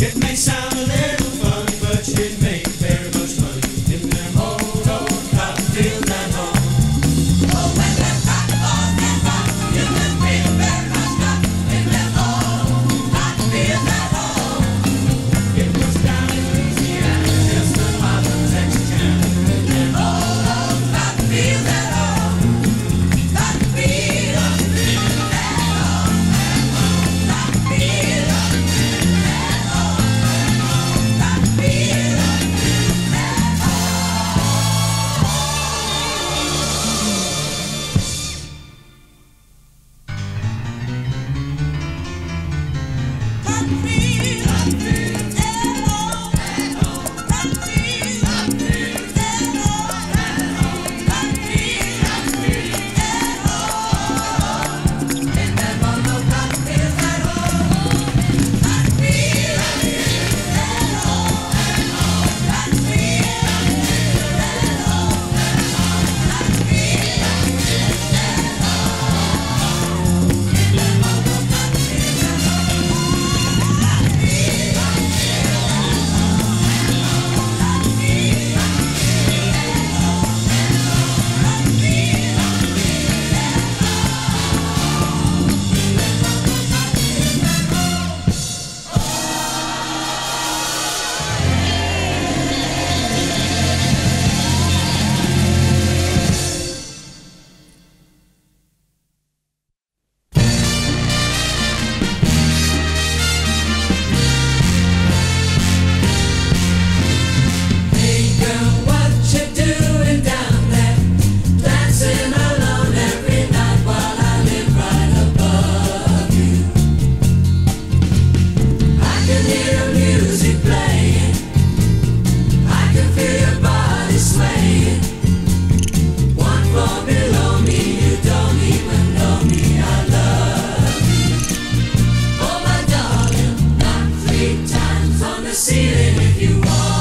Everybody's multiplying sound you walking